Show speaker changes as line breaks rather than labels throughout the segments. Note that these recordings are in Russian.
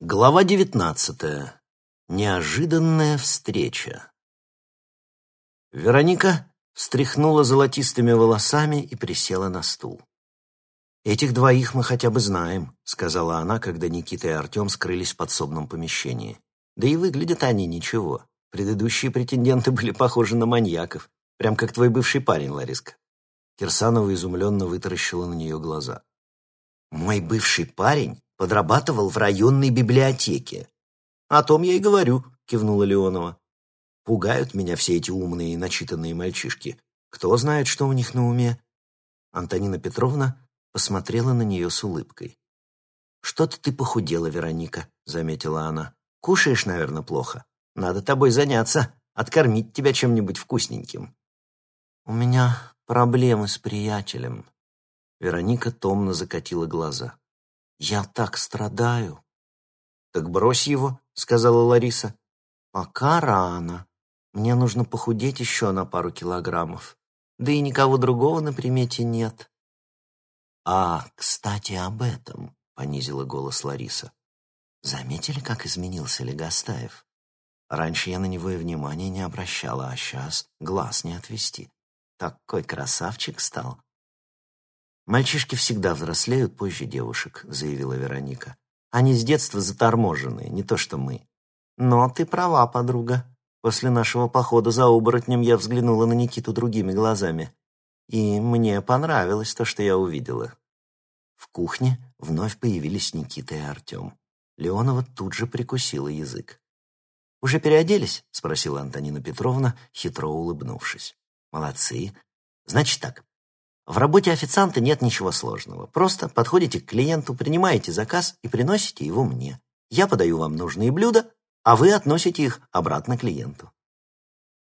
Глава девятнадцатая. Неожиданная встреча. Вероника встряхнула золотистыми волосами и присела на стул. «Этих двоих мы хотя бы знаем», — сказала она, когда Никита и Артем скрылись в подсобном помещении. «Да и выглядят они ничего. Предыдущие претенденты были похожи на маньяков, прям как твой бывший парень, Лариска». Кирсанова изумленно вытаращила на нее глаза. «Мой бывший парень подрабатывал в районной библиотеке. «О том я и говорю», — кивнула Леонова. «Пугают меня все эти умные и начитанные мальчишки. Кто знает, что у них на уме?» Антонина Петровна посмотрела на нее с улыбкой. «Что-то ты похудела, Вероника», — заметила она. «Кушаешь, наверное, плохо. Надо тобой заняться, откормить тебя чем-нибудь вкусненьким». «У меня проблемы с приятелем». Вероника томно закатила глаза. Я так страдаю. Так брось его, сказала Лариса. Пока рано. Мне нужно похудеть еще на пару килограммов. Да и никого другого на примете нет. А, кстати, об этом, понизила голос Лариса. Заметили, как изменился Легостаев? Раньше я на него и внимания не обращала, а сейчас глаз не отвести. Такой красавчик стал. «Мальчишки всегда взрослеют позже девушек», — заявила Вероника. «Они с детства заторможенные, не то что мы». «Но ты права, подруга. После нашего похода за оборотнем я взглянула на Никиту другими глазами. И мне понравилось то, что я увидела». В кухне вновь появились Никита и Артем. Леонова тут же прикусила язык. «Уже переоделись?» — спросила Антонина Петровна, хитро улыбнувшись. «Молодцы. Значит так, в работе официанта нет ничего сложного. Просто подходите к клиенту, принимаете заказ и приносите его мне. Я подаю вам нужные блюда, а вы относите их обратно клиенту.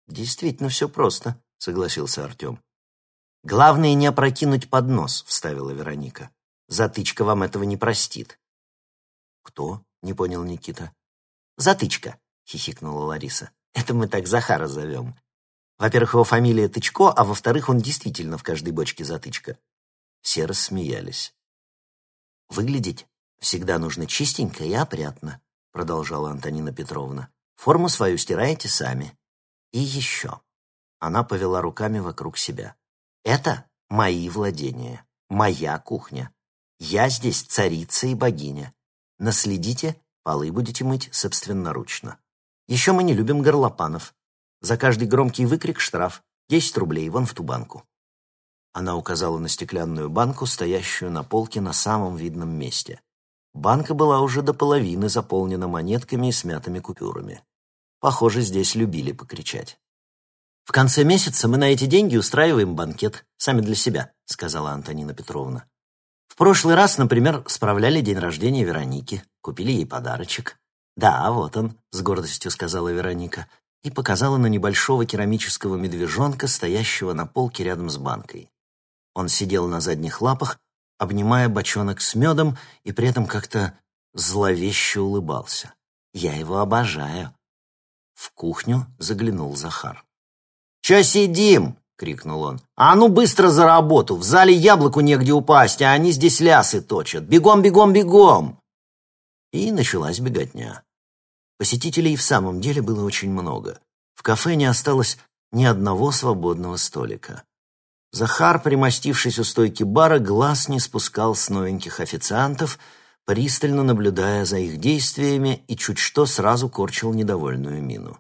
Действительно все просто, согласился Артем. Главное не опрокинуть поднос, вставила Вероника. Затычка вам этого не простит. Кто? Не понял Никита. Затычка, хихикнула Лариса. Это мы так Захара зовем. Во-первых, его фамилия Тычко, а во-вторых, он действительно в каждой бочке затычка. Все рассмеялись. «Выглядеть всегда нужно чистенько и опрятно», продолжала Антонина Петровна. «Форму свою стираете сами. И еще». Она повела руками вокруг себя. «Это мои владения, моя кухня. Я здесь царица и богиня. Наследите, полы будете мыть собственноручно. Еще мы не любим горлопанов. За каждый громкий выкрик штраф. Десять рублей, вон в ту банку. Она указала на стеклянную банку, стоящую на полке на самом видном месте. Банка была уже до половины заполнена монетками и смятыми купюрами. Похоже, здесь любили покричать. «В конце месяца мы на эти деньги устраиваем банкет, сами для себя», — сказала Антонина Петровна. «В прошлый раз, например, справляли день рождения Вероники, купили ей подарочек». «Да, вот он», — с гордостью сказала Вероника и показала на небольшого керамического медвежонка, стоящего на полке рядом с банкой. Он сидел на задних лапах, обнимая бочонок с медом и при этом как-то зловеще улыбался. «Я его обожаю». В кухню заглянул Захар. «Чё сидим?» — крикнул он. «А ну быстро за работу! В зале яблоку негде упасть, а они здесь лясы точат! Бегом, бегом, бегом!» И началась беготня. Посетителей в самом деле было очень много. В кафе не осталось ни одного свободного столика. Захар, примостившись у стойки бара, глаз не спускал с новеньких официантов, пристально наблюдая за их действиями и чуть что сразу корчил недовольную мину.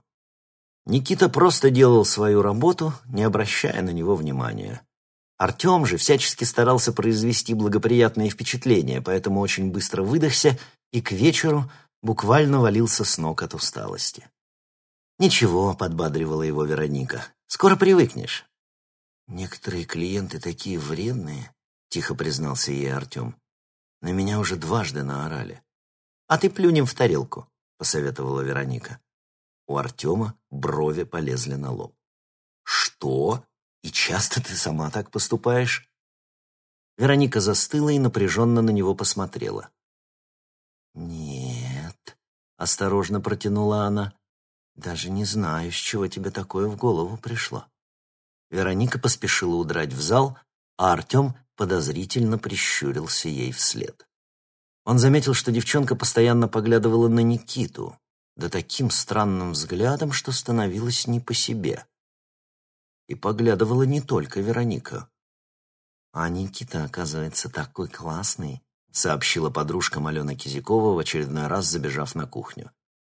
Никита просто делал свою работу, не обращая на него внимания. Артем же всячески старался произвести благоприятное впечатление, поэтому очень быстро выдохся и к вечеру буквально валился с ног от усталости. «Ничего», — подбадривала его Вероника, — «скоро привыкнешь». «Некоторые клиенты такие вредные», — тихо признался ей Артем. «На меня уже дважды наорали». «А ты плюнем в тарелку», — посоветовала Вероника. У Артема брови полезли на лоб. «Что? И часто ты сама так поступаешь?» Вероника застыла и напряженно на него посмотрела. «Нет», — осторожно протянула она, — «даже не знаю, с чего тебе такое в голову пришло». Вероника поспешила удрать в зал, а Артем подозрительно прищурился ей вслед. Он заметил, что девчонка постоянно поглядывала на Никиту, да таким странным взглядом, что становилось не по себе. И поглядывала не только Вероника. «А Никита, оказывается, такой классный», — сообщила подружка Алена Кизякова в очередной раз, забежав на кухню.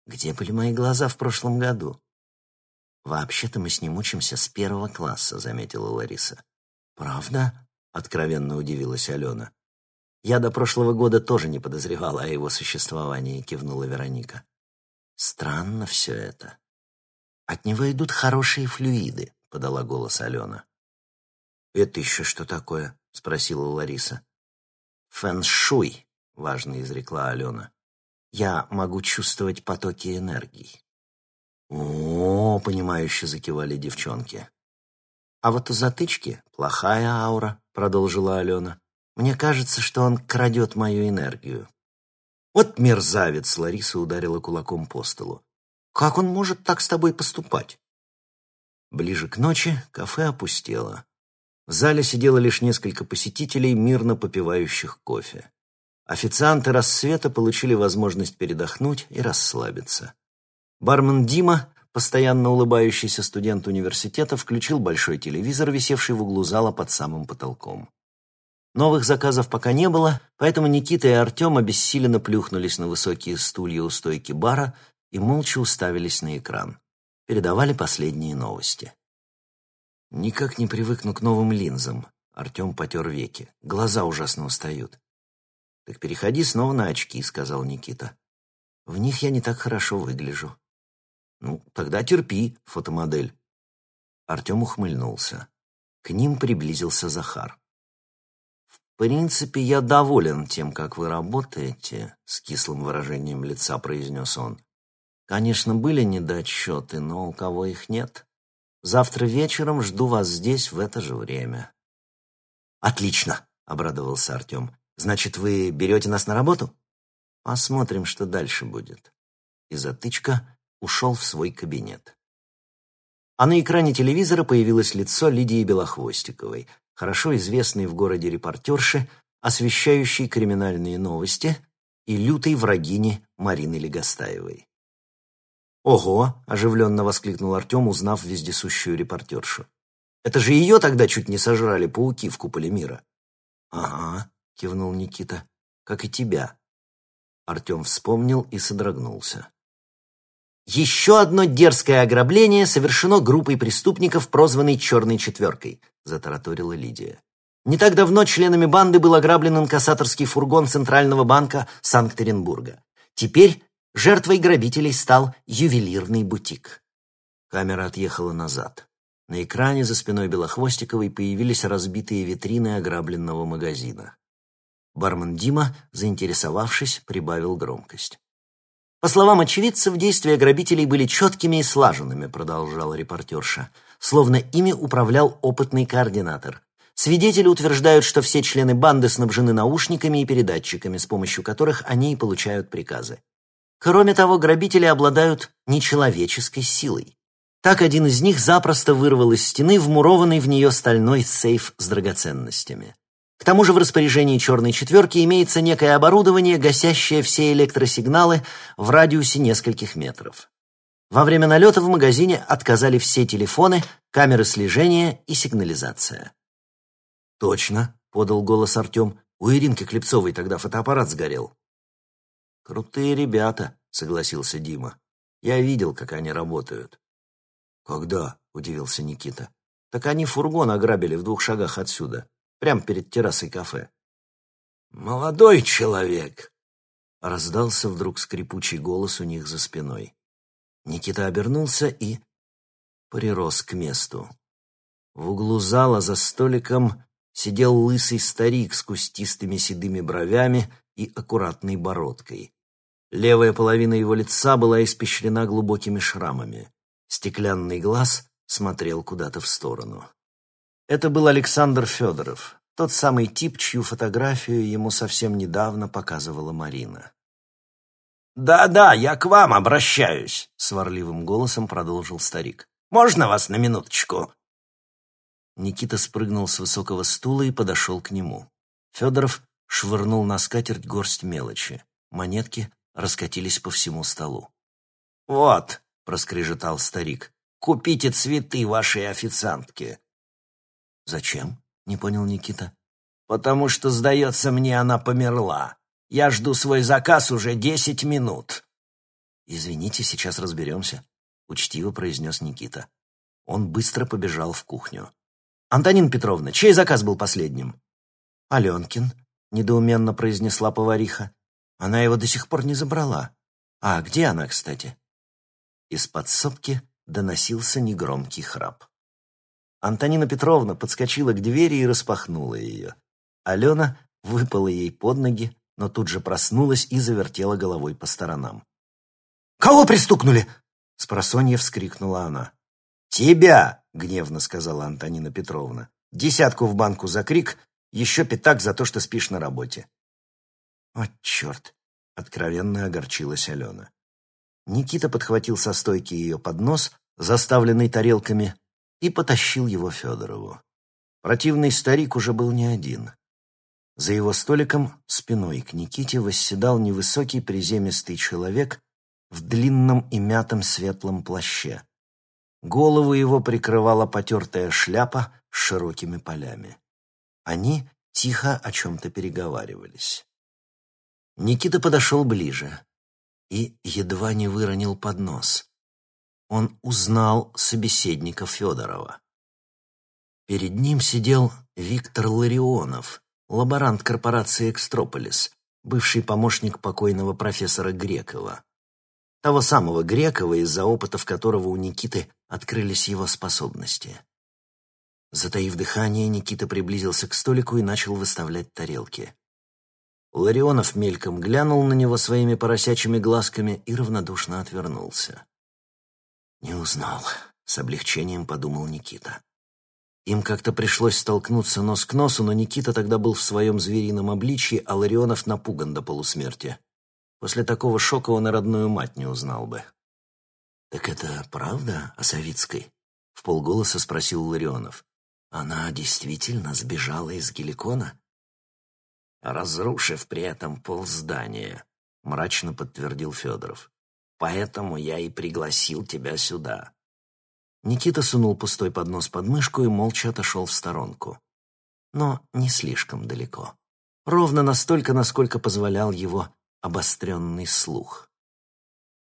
«Где были мои глаза в прошлом году?» «Вообще-то мы с ним учимся с первого класса», — заметила Лариса. «Правда?» — откровенно удивилась Алена. «Я до прошлого года тоже не подозревала о его существовании», — кивнула Вероника. «Странно все это. От него идут хорошие флюиды», — подала голос Алена. «Это еще что такое?» — спросила Лариса. «Фэн-шуй», — важно изрекла Алена. «Я могу чувствовать потоки энергии». «О, -о, -о понимающе закивали девчонки. «А вот у затычки плохая аура», — продолжила Алена. «Мне кажется, что он крадет мою энергию». «Вот мерзавец!» — Лариса ударила кулаком по столу. «Как он может так с тобой поступать?» Ближе к ночи кафе опустело. В зале сидело лишь несколько посетителей, мирно попивающих кофе. Официанты рассвета получили возможность передохнуть и расслабиться. Бармен Дима, постоянно улыбающийся студент университета, включил большой телевизор, висевший в углу зала под самым потолком. Новых заказов пока не было, поэтому Никита и Артем обессиленно плюхнулись на высокие стулья у стойки бара и молча уставились на экран. Передавали последние новости. Никак не привыкну к новым линзам. Артем потер веки. Глаза ужасно устают. «Так переходи снова на очки», — сказал Никита. «В них я не так хорошо выгляжу». «Ну, тогда терпи, фотомодель». Артем ухмыльнулся. К ним приблизился Захар. «В принципе, я доволен тем, как вы работаете», — с кислым выражением лица произнес он. «Конечно, были недочеты, но у кого их нет?» Завтра вечером жду вас здесь в это же время». «Отлично!» — обрадовался Артем. «Значит, вы берете нас на работу?» «Посмотрим, что дальше будет». И затычка ушел в свой кабинет. А на экране телевизора появилось лицо Лидии Белохвостиковой, хорошо известной в городе репортерши, освещающей криминальные новости, и лютой врагини Марины Легостаевой. «Ого!» — оживленно воскликнул Артем, узнав вездесущую репортершу. «Это же ее тогда чуть не сожрали пауки в куполе мира». «Ага», — кивнул Никита, — «как и тебя». Артем вспомнил и содрогнулся. «Еще одно дерзкое ограбление совершено группой преступников, прозванной «Черной четверкой», — затараторила Лидия. Не так давно членами банды был ограблен инкассаторский фургон Центрального банка Санкт-Петербурга. Теперь Жертвой грабителей стал ювелирный бутик. Камера отъехала назад. На экране за спиной Белохвостиковой появились разбитые витрины ограбленного магазина. Бармен Дима, заинтересовавшись, прибавил громкость. «По словам очевидцев, действия грабителей были четкими и слаженными», продолжала репортерша, словно ими управлял опытный координатор. Свидетели утверждают, что все члены банды снабжены наушниками и передатчиками, с помощью которых они и получают приказы. Кроме того, грабители обладают нечеловеческой силой. Так один из них запросто вырвал из стены вмурованный в нее стальной сейф с драгоценностями. К тому же в распоряжении «Черной четверки» имеется некое оборудование, гасящее все электросигналы в радиусе нескольких метров. Во время налета в магазине отказали все телефоны, камеры слежения и сигнализация. «Точно», — подал голос Артем, — «у Иринки Клепцовой тогда фотоаппарат сгорел». «Крутые ребята», — согласился Дима. «Я видел, как они работают». «Когда?» — удивился Никита. «Так они фургон ограбили в двух шагах отсюда, прямо перед террасой кафе». «Молодой человек!» — раздался вдруг скрипучий голос у них за спиной. Никита обернулся и прирос к месту. В углу зала за столиком сидел лысый старик с кустистыми седыми бровями и аккуратной бородкой. Левая половина его лица была испещрена глубокими шрамами. Стеклянный глаз смотрел куда-то в сторону. Это был Александр Федоров, тот самый тип, чью фотографию ему совсем недавно показывала Марина. «Да-да, я к вам обращаюсь», — сварливым голосом продолжил старик. «Можно вас на минуточку?» Никита спрыгнул с высокого стула и подошел к нему. Федоров швырнул на скатерть горсть мелочи. Монетки раскатились по всему столу.
«Вот», — проскрежетал старик, — «купите цветы вашей официантке».
«Зачем?» — не понял Никита.
«Потому что, сдается мне, она померла. Я жду свой заказ уже десять минут».
«Извините, сейчас разберемся», — учтиво произнес Никита. Он быстро побежал в кухню. «Антонина Петровна, чей заказ был последним?» «Аленкин», — недоуменно произнесла повариха. «Она его до сих пор не забрала. А где она, кстати?» Из подсобки доносился негромкий храп. Антонина Петровна подскочила к двери и распахнула ее. Алена выпала ей под ноги, но тут же проснулась и завертела головой по сторонам.
«Кого пристукнули?»
— спросонья вскрикнула она.
«Тебя!»
— гневно сказала Антонина Петровна. «Десятку в банку за крик, еще пятак за то, что спишь на работе». «О, черт!» — откровенно огорчилась Алена. Никита подхватил со стойки ее поднос, заставленный тарелками, и потащил его Федорову. Противный старик уже был не один. За его столиком, спиной к Никите, восседал невысокий приземистый человек в длинном и мятом светлом плаще. Голову его прикрывала потертая шляпа с широкими полями. Они тихо о чем-то переговаривались. Никита подошел ближе и едва не выронил поднос. Он узнал собеседника Федорова. Перед ним сидел Виктор Ларионов, лаборант корпорации «Экстрополис», бывший помощник покойного профессора Грекова. Того самого Грекова, из-за опытов которого у Никиты открылись его способности. Затаив дыхание, Никита приблизился к столику и начал выставлять тарелки. Ларионов мельком глянул на него своими поросячьими глазками и равнодушно отвернулся. «Не узнал», — с облегчением подумал Никита. Им как-то пришлось столкнуться нос к носу, но Никита тогда был в своем зверином обличье, а Ларионов напуган до полусмерти. После такого шока он и родную мать не узнал бы. «Так это правда о Савицкой?» — в полголоса спросил Ларионов. «Она действительно сбежала из Геликона?»
«Разрушив при этом полздания», — мрачно подтвердил Федоров. «Поэтому я и пригласил тебя сюда».
Никита сунул пустой поднос под мышку и молча отошел в сторонку. Но не слишком далеко. Ровно настолько, насколько позволял его обостренный слух.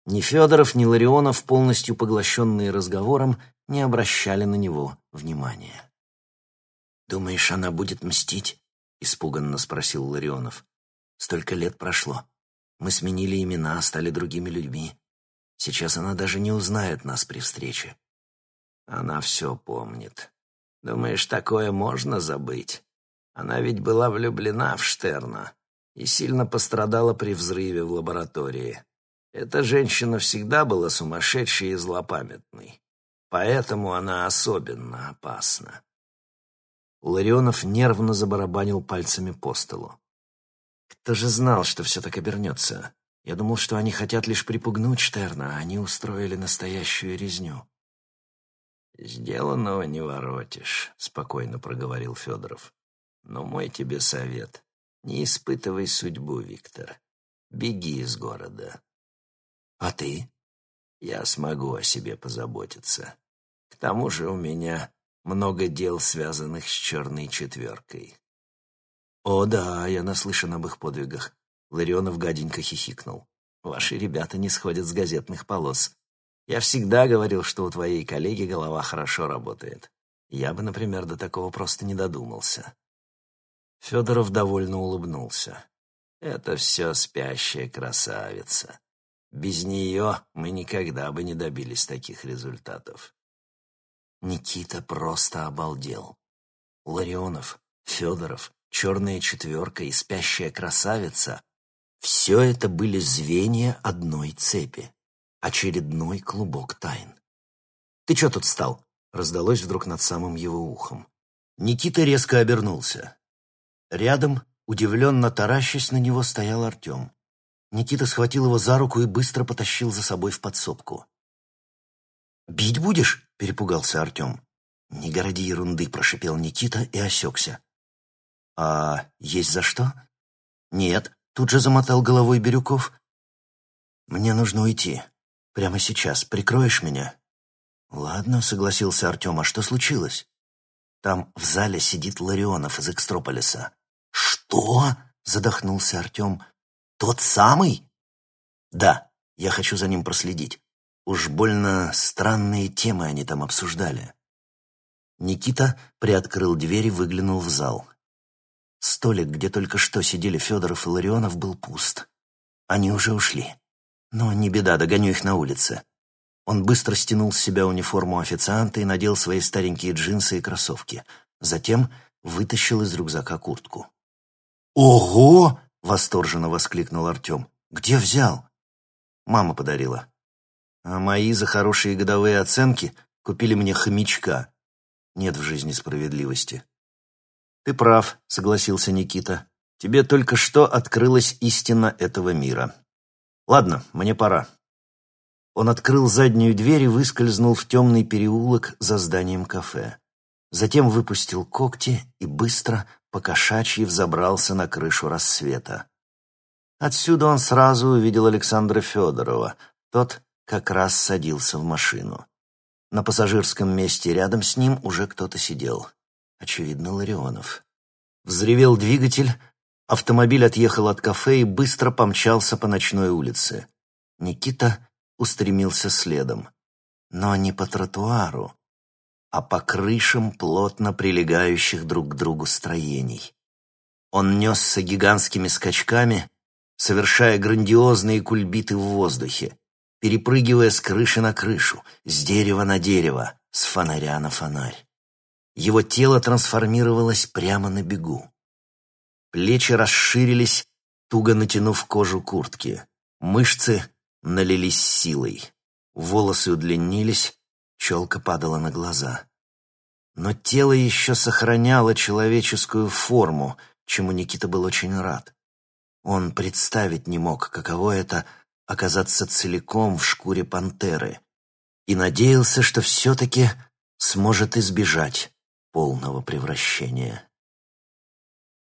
Ни Федоров, ни Ларионов, полностью поглощенные разговором, не обращали на него внимания. «Думаешь, она будет мстить?» — испуганно спросил Ларионов. «Столько лет прошло. Мы сменили имена, стали другими людьми. Сейчас она даже не узнает нас при встрече».
«Она все помнит. Думаешь, такое можно забыть? Она ведь была влюблена в Штерна и сильно пострадала при взрыве в лаборатории. Эта женщина всегда была сумасшедшей и злопамятной, поэтому она особенно опасна.
Ларионов нервно забарабанил пальцами по столу. Кто же знал, что все так обернется? Я думал, что они хотят лишь припугнуть Штерна, а они устроили настоящую резню.
«Сделанного не воротишь», — спокойно проговорил Федоров. «Но мой тебе совет. Не испытывай судьбу, Виктор. Беги из города.
А ты?
Я смогу о себе позаботиться. К тому же у меня много дел, связанных с черной четверкой.
О, да, я наслышан об их подвигах. Ларионов гаденько хихикнул. Ваши ребята не сходят с газетных полос. Я всегда говорил, что у твоей коллеги голова хорошо работает. Я бы, например, до такого просто не додумался. Федоров довольно улыбнулся.
«Это все спящая красавица. Без нее мы никогда бы не добились таких результатов».
Никита просто обалдел. Ларионов, Федоров, черная четверка и спящая красавица — все это были звенья одной цепи, очередной клубок тайн. «Ты что тут встал?» — раздалось вдруг над самым его ухом. Никита резко обернулся. Рядом, удивленно таращась на него, стоял Артем. Никита схватил его за руку и быстро потащил за собой в подсобку. «Бить будешь?» — перепугался Артем. «Не городи ерунды», — прошипел Никита и осекся. «А есть за что?» «Нет», — тут же замотал головой Бирюков. «Мне нужно уйти. Прямо сейчас. Прикроешь меня?» «Ладно», — согласился Артем. «А что случилось?» «Там в зале сидит Ларионов из Экстрополиса». «Что?» — задохнулся Артем. «Тот самый?» «Да, я хочу за ним проследить. Уж больно странные темы они там обсуждали». Никита приоткрыл дверь и выглянул в зал. Столик, где только что сидели Федоров и Ларионов, был пуст. Они уже ушли. Но не беда, догоню их на улице. Он быстро стянул с себя униформу официанта и надел свои старенькие джинсы и кроссовки. Затем вытащил из рюкзака куртку. «Ого!» — восторженно воскликнул Артем. «Где взял?» Мама подарила. А мои за хорошие годовые оценки купили мне хомячка. Нет в жизни справедливости. «Ты прав», — согласился Никита. «Тебе только что открылась истина этого мира. Ладно, мне пора». Он открыл заднюю дверь и выскользнул в темный переулок за зданием кафе. Затем выпустил когти и быстро, покошачьи, взобрался на крышу рассвета. Отсюда он сразу увидел Александра Федорова. Тот как раз садился в машину. На пассажирском месте рядом с ним уже кто-то сидел. Очевидно, Ларионов. Взревел двигатель, автомобиль отъехал от кафе и быстро помчался по ночной улице. Никита устремился следом. Но не по тротуару, а по крышам плотно прилегающих друг к другу строений. Он несся гигантскими скачками, совершая грандиозные кульбиты в воздухе, перепрыгивая с крыши на крышу, с дерева на дерево, с фонаря на фонарь. Его тело трансформировалось прямо на бегу. Плечи расширились, туго натянув кожу куртки. Мышцы налились силой. Волосы удлинились, челка падала на глаза. Но тело еще сохраняло человеческую форму, чему Никита был очень рад. Он представить не мог, каково это — оказаться целиком в шкуре пантеры, и надеялся, что все-таки сможет избежать полного превращения.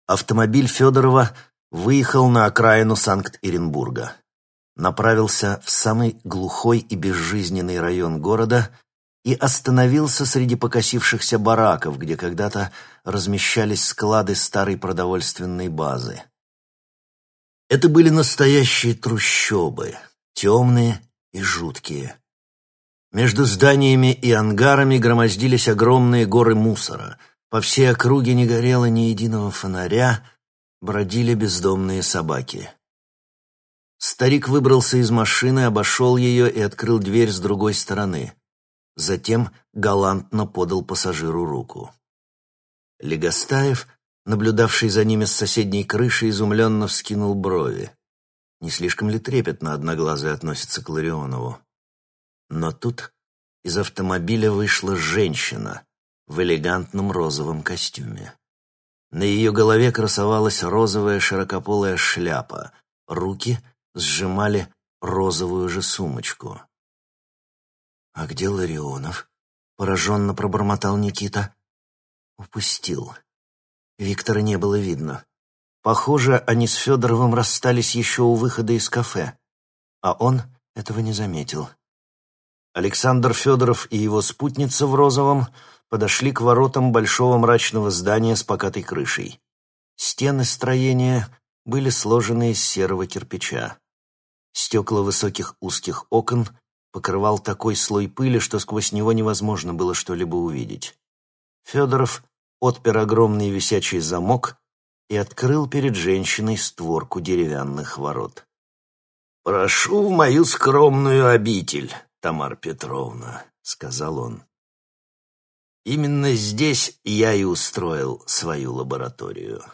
Автомобиль Федорова выехал на окраину Санкт-Иренбурга направился в самый глухой и безжизненный район города и остановился среди покосившихся бараков, где когда-то размещались склады старой продовольственной базы. Это были настоящие трущобы, темные и жуткие. Между зданиями и ангарами громоздились огромные горы мусора. По всей округе не горело ни единого фонаря, бродили бездомные собаки. Старик выбрался из машины, обошел ее и открыл дверь с другой стороны. Затем галантно подал пассажиру руку. Легостаев, наблюдавший за ними с соседней крыши, изумленно вскинул брови. Не слишком ли трепетно одноглазый относится к Ларионову? Но тут из автомобиля вышла женщина в элегантном розовом костюме. На ее голове красовалась розовая широкополая шляпа, руки — сжимали розовую же сумочку. «А где Ларионов?» — пораженно пробормотал Никита. «Упустил. Виктора не было видно. Похоже, они с Федоровым расстались еще у выхода из кафе, а он этого не заметил». Александр Федоров и его спутница в розовом подошли к воротам большого мрачного здания с покатой крышей. Стены строения были сложены из серого кирпича. Стекла высоких узких окон покрывал такой слой пыли, что сквозь него невозможно было что-либо увидеть. Федоров отпер огромный висячий замок и открыл перед женщиной створку деревянных ворот. «Прошу в мою скромную обитель, Тамара Петровна», — сказал он. «Именно здесь я и устроил свою лабораторию».